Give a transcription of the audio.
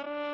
you